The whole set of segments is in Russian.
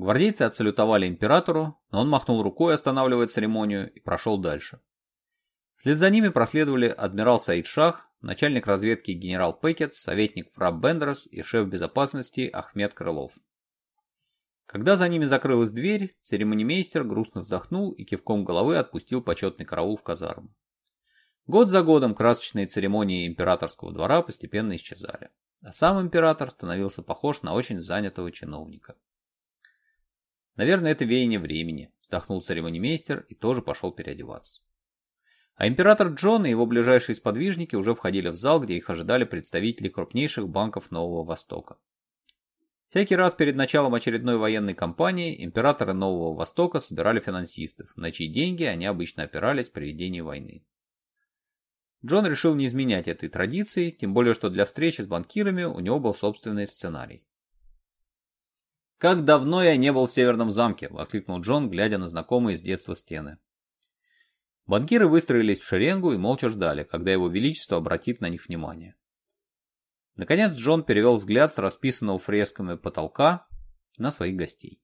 Гвардейцы отсалютовали императору, но он махнул рукой, останавливая церемонию, и прошел дальше. Вслед за ними проследовали адмирал Саид Шах, начальник разведки генерал Пекет, советник Фраб Бендерс и шеф безопасности Ахмед Крылов. Когда за ними закрылась дверь, церемонимейстер грустно вздохнул и кивком головы отпустил почетный караул в казарму. Год за годом красочные церемонии императорского двора постепенно исчезали, а сам император становился похож на очень занятого чиновника. Наверное, это веяние времени, вздохнул церемонимейстер и тоже пошел переодеваться. А император Джон и его ближайшие сподвижники уже входили в зал, где их ожидали представители крупнейших банков Нового Востока. Всякий раз перед началом очередной военной кампании императоры Нового Востока собирали финансистов, на чьи деньги они обычно опирались при ведении войны. Джон решил не изменять этой традиции, тем более что для встречи с банкирами у него был собственный сценарий. «Как давно я не был в Северном замке!» – воскликнул Джон, глядя на знакомые с детства стены. Банкиры выстроились в шеренгу и молча ждали, когда его величество обратит на них внимание. Наконец Джон перевел взгляд с расписанного фресками потолка на своих гостей.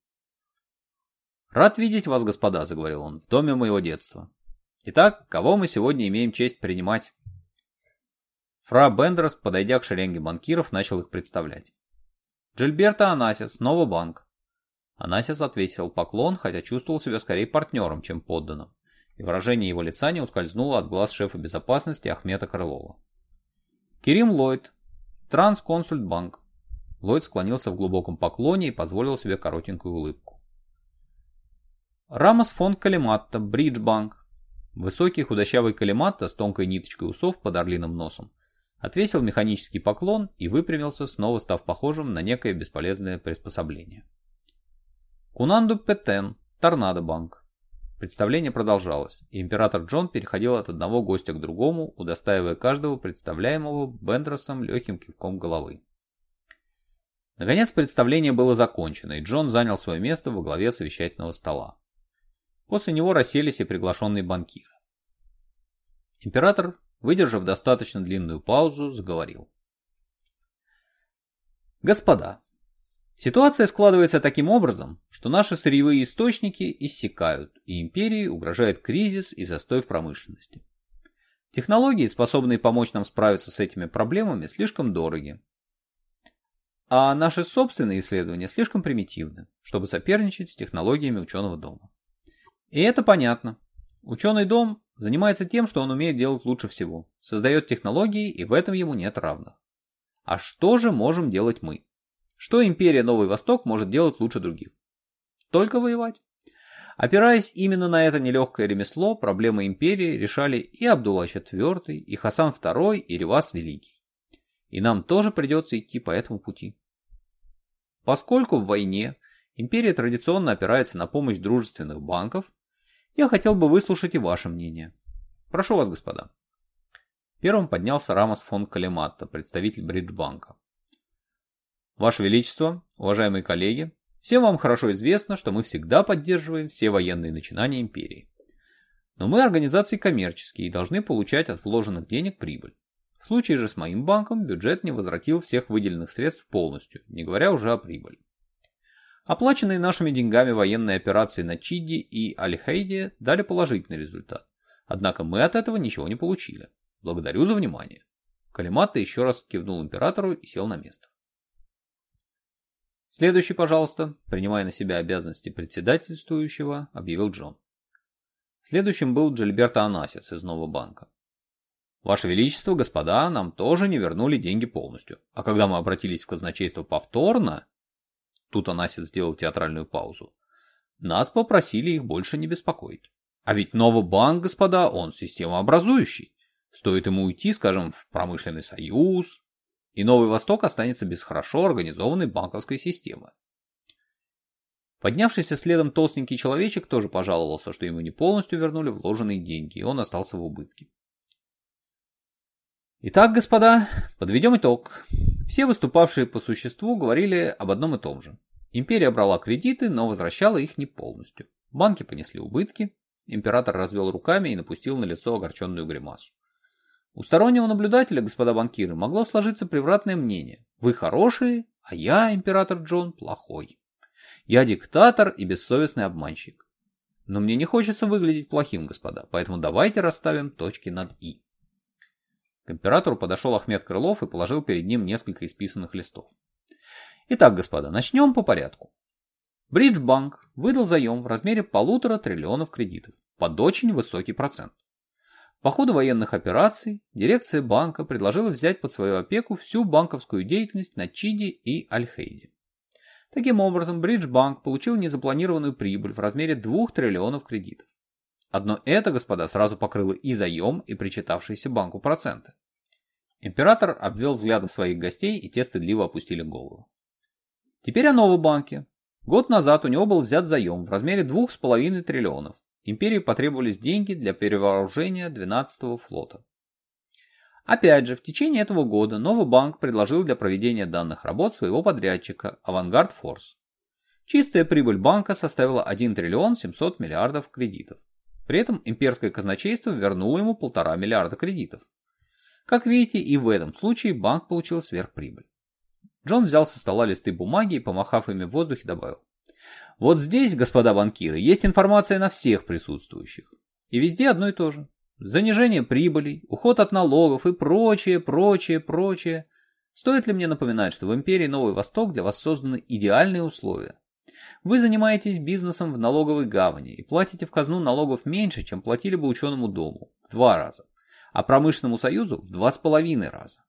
«Рад видеть вас, господа», — заговорил он, — «в доме моего детства. Итак, кого мы сегодня имеем честь принимать?» Фра Бендерс, подойдя к шеренге банкиров, начал их представлять. «Джильберта Анасис, снова банк». Анасис ответил поклон, хотя чувствовал себя скорее партнером, чем подданным, и выражение его лица не ускользнуло от глаз шефа безопасности Ахмета Крылова. «Керим Ллойд, Трансконсульт-банк». Ллойд склонился в глубоком поклоне и позволил себе коротенькую улыбку. Рамос фон Калиматта, Бриджбанк. Высокий худощавый Калиматта с тонкой ниточкой усов под орлиным носом – отвесил механический поклон и выпрямился, снова став похожим на некое бесполезное приспособление. Кунанду Петен, Торнадо Банк. Представление продолжалось, и император Джон переходил от одного гостя к другому, удостаивая каждого представляемого Бендросом легким кивком головы. Наконец представление было закончено, и Джон занял свое место во главе совещательного стола. После него расселись и приглашенные банкиры. Император выдержав достаточно длинную паузу, заговорил. Господа, ситуация складывается таким образом, что наши сырьевые источники иссякают, и империи угрожает кризис и застой в промышленности. Технологии, способные помочь нам справиться с этими проблемами, слишком дороги. А наши собственные исследования слишком примитивны, чтобы соперничать с технологиями ученого дома. И это понятно. Ученый дом Занимается тем, что он умеет делать лучше всего, создает технологии, и в этом ему нет равных. А что же можем делать мы? Что империя Новый Восток может делать лучше других? Только воевать. Опираясь именно на это нелегкое ремесло, проблемы империи решали и Абдулла IV, и Хасан II, и Ревас Великий. И нам тоже придется идти по этому пути. Поскольку в войне империя традиционно опирается на помощь дружественных банков, я хотел бы выслушать и ваше мнение. Прошу вас, господа. Первым поднялся Рамос фон Калематто, представитель Бриджбанка. Ваше Величество, уважаемые коллеги, всем вам хорошо известно, что мы всегда поддерживаем все военные начинания империи. Но мы организации коммерческие и должны получать от вложенных денег прибыль. В случае же с моим банком бюджет не возвратил всех выделенных средств полностью, не говоря уже о прибыли. Оплаченные нашими деньгами военные операции на Чиди и Альхейде дали положительный результат. Однако мы от этого ничего не получили. Благодарю за внимание. Калимата еще раз кивнул императору и сел на место. Следующий, пожалуйста, принимая на себя обязанности председательствующего, объявил Джон. Следующим был Джильберто Анасис из Нового банка. Ваше Величество, господа, нам тоже не вернули деньги полностью. А когда мы обратились в казначейство повторно, Тут Анасин сделал театральную паузу. Нас попросили их больше не беспокоить. А ведь новый банк, господа, он системообразующий. Стоит ему уйти, скажем, в промышленный союз, и Новый Восток останется без хорошо организованной банковской системы. Поднявшийся следом толстенький человечек тоже пожаловался, что ему не полностью вернули вложенные деньги, и он остался в убытке. Итак, господа, подведем итог. Все выступавшие по существу говорили об одном и том же. Империя брала кредиты, но возвращала их не полностью. Банки понесли убытки. Император развел руками и напустил на лицо огорченную гримасу. У стороннего наблюдателя, господа банкиры, могло сложиться превратное мнение. Вы хорошие, а я, император Джон, плохой. Я диктатор и бессовестный обманщик. Но мне не хочется выглядеть плохим, господа, поэтому давайте расставим точки над «и». К императору подошел Ахмед Крылов и положил перед ним несколько исписанных листов. Итак, господа, начнем по порядку. Бриджбанк выдал заем в размере полутора триллионов кредитов под очень высокий процент. По ходу военных операций дирекция банка предложила взять под свою опеку всю банковскую деятельность на Чиде и Альхейде. Таким образом, Бриджбанк получил незапланированную прибыль в размере 2 триллионов кредитов. Одно это, господа, сразу покрыло и заем, и причитавшиеся банку проценты. Император обвел взглядом своих гостей, и те стыдливо опустили голову. Теперь о Новобанке. Год назад у него был взят заем в размере 2,5 триллионов. Империи потребовались деньги для перевооружения 12-го флота. Опять же, в течение этого года Новобанк предложил для проведения данных работ своего подрядчика «Авангард Форс». Чистая прибыль банка составила 1 триллион 700 миллиардов кредитов. При этом имперское казначейство вернуло ему полтора миллиарда кредитов. Как видите, и в этом случае банк получил сверхприбыль. Джон взял со стола листы бумаги и, помахав ими в воздухе, добавил. Вот здесь, господа банкиры, есть информация на всех присутствующих. И везде одно и то же. Занижение прибылей, уход от налогов и прочее, прочее, прочее. Стоит ли мне напоминать, что в империи Новый Восток для вас созданы идеальные условия? Вы занимаетесь бизнесом в налоговой гавани и платите в казну налогов меньше, чем платили бы ученому дому, в два раза, а промышленному союзу в два с половиной раза.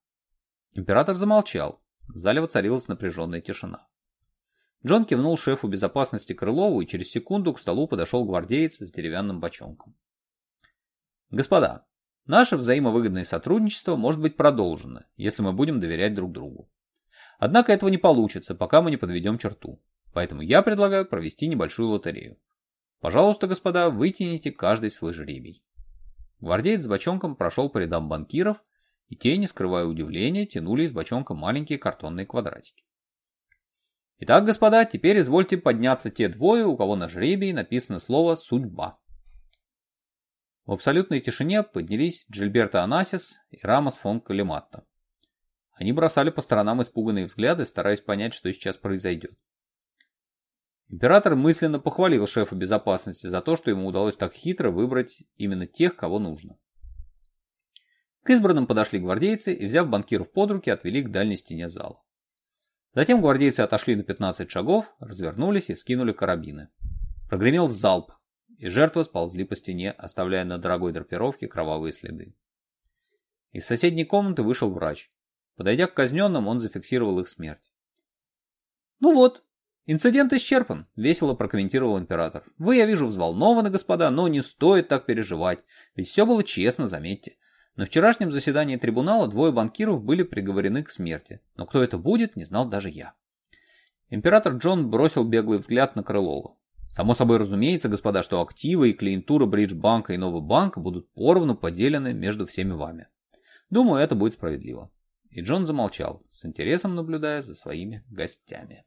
Император замолчал, в зале воцарилась напряженная тишина. Джон кивнул шефу безопасности Крылову, и через секунду к столу подошел гвардеец с деревянным бочонком. «Господа, наше взаимовыгодное сотрудничество может быть продолжено, если мы будем доверять друг другу. Однако этого не получится, пока мы не подведем черту. Поэтому я предлагаю провести небольшую лотерею. Пожалуйста, господа, вытяните каждый свой жребий». Гвардеец с бочонком прошел по рядам банкиров, и те, не скрывая удивления, тянули из бочонка маленькие картонные квадратики. Итак, господа, теперь извольте подняться те двое, у кого на жребии написано слово «судьба». В абсолютной тишине поднялись Джильберто Анасис и Рамос фон Калиматто. Они бросали по сторонам испуганные взгляды, стараясь понять, что сейчас произойдет. Император мысленно похвалил шефа безопасности за то, что ему удалось так хитро выбрать именно тех, кого нужно. К избранным подошли гвардейцы и, взяв банкиров под руки, отвели к дальней стене зала. Затем гвардейцы отошли на 15 шагов, развернулись и вскинули карабины. Прогремел залп, и жертвы сползли по стене, оставляя на дорогой драпировке кровавые следы. Из соседней комнаты вышел врач. Подойдя к казненным, он зафиксировал их смерть. «Ну вот, инцидент исчерпан», — весело прокомментировал император. «Вы, я вижу, взволнованы, господа, но не стоит так переживать, ведь все было честно, заметьте. На вчерашнем заседании трибунала двое банкиров были приговорены к смерти, но кто это будет, не знал даже я. Император Джон бросил беглый взгляд на Крылова. Само собой разумеется, господа, что активы и клиентура Бриджбанка и Нового банка будут поровну поделены между всеми вами. Думаю, это будет справедливо. И Джон замолчал, с интересом наблюдая за своими гостями.